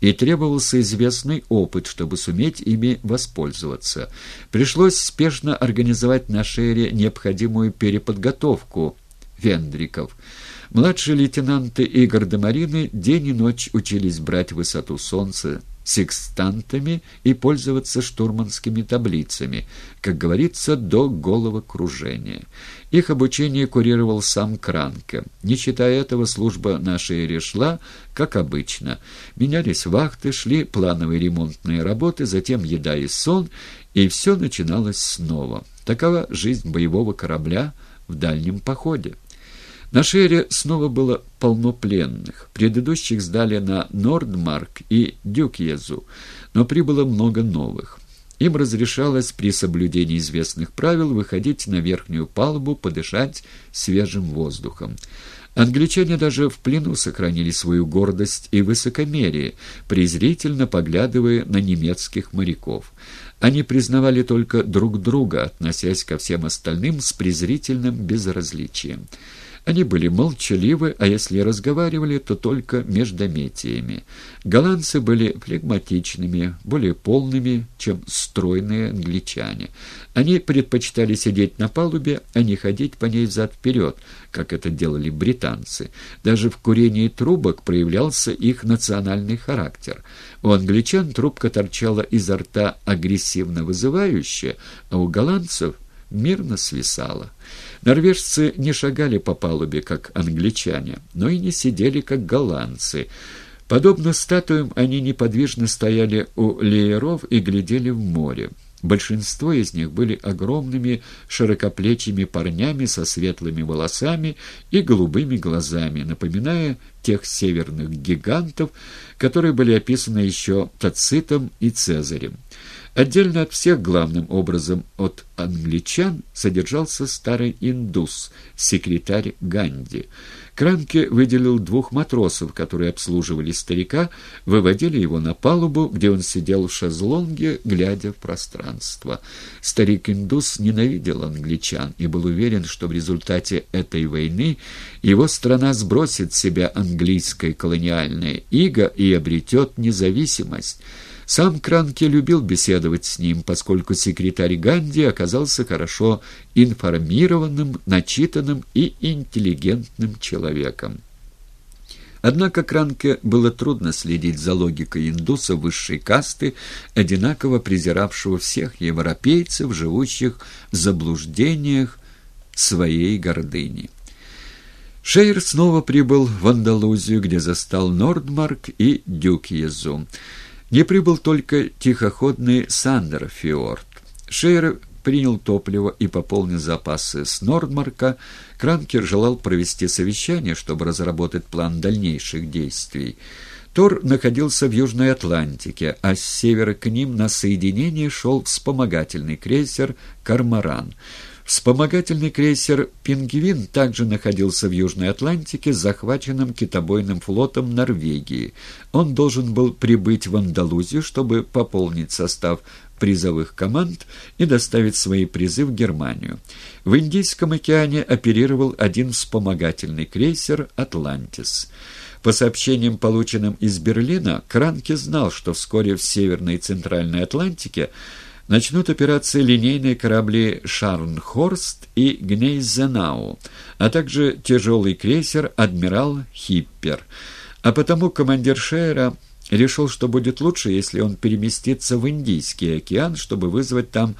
и требовался известный опыт, чтобы суметь ими воспользоваться. Пришлось спешно организовать на Шере необходимую переподготовку вендриков. Младшие лейтенанты и гардемарины день и ночь учились брать высоту солнца, секстантами и пользоваться штурманскими таблицами, как говорится, до головокружения. Их обучение курировал сам Кранке. Не считая этого, служба нашей Шеере шла, как обычно. Менялись вахты, шли плановые ремонтные работы, затем еда и сон, и все начиналось снова. Такова жизнь боевого корабля в дальнем походе. На Шере снова было полно пленных. Предыдущих сдали на Нордмарк и Дюкьезу, но прибыло много новых. Им разрешалось при соблюдении известных правил выходить на верхнюю палубу, подышать свежим воздухом. Англичане даже в плену сохранили свою гордость и высокомерие, презрительно поглядывая на немецких моряков. Они признавали только друг друга, относясь ко всем остальным с презрительным безразличием. Они были молчаливы, а если разговаривали, то только междометиями. Голландцы были флегматичными, более полными, чем стройные англичане. Они предпочитали сидеть на палубе, а не ходить по ней взад-вперед, как это делали британцы. Даже в курении трубок проявлялся их национальный характер. У англичан трубка торчала изо рта агрессивно вызывающе, а у голландцев мирно свисала. Норвежцы не шагали по палубе, как англичане, но и не сидели, как голландцы. Подобно статуям, они неподвижно стояли у лееров и глядели в море. Большинство из них были огромными широкоплечими парнями со светлыми волосами и голубыми глазами, напоминая тех северных гигантов, которые были описаны еще Тацитом и Цезарем. Отдельно от всех, главным образом от англичан, содержался старый индус, секретарь Ганди. Кранке выделил двух матросов, которые обслуживали старика, выводили его на палубу, где он сидел в шезлонге, глядя в пространство. Старик-индус ненавидел англичан и был уверен, что в результате этой войны его страна сбросит с себя английское колониальное иго и обретет независимость. Сам Кранке любил беседовать с ним, поскольку секретарь Ганди оказался хорошо информированным, начитанным и интеллигентным человеком. Однако Кранке было трудно следить за логикой индуса высшей касты, одинаково презиравшего всех европейцев, живущих в заблуждениях своей гордыни. Шейр снова прибыл в Андалузию, где застал Нордмарк и Дюкьезу. Не прибыл только тихоходный Сандерфиорд. Шейер принял топливо и пополнил запасы с Нордмарка. Кранкер желал провести совещание, чтобы разработать план дальнейших действий. Тор находился в Южной Атлантике, а с севера к ним на соединение шел вспомогательный крейсер «Кармаран». Вспомогательный крейсер «Пингвин» также находился в Южной Атлантике захваченным китобойным флотом Норвегии. Он должен был прибыть в Андалузию, чтобы пополнить состав призовых команд и доставить свои призы в Германию. В Индийском океане оперировал один вспомогательный крейсер «Атлантис». По сообщениям, полученным из Берлина, Кранке знал, что вскоре в Северной и Центральной Атлантике начнут операции линейные корабли «Шарнхорст» и «Гнейзенау», а также тяжелый крейсер «Адмирал Хиппер». А потому командир Шейера решил, что будет лучше, если он переместится в Индийский океан, чтобы вызвать там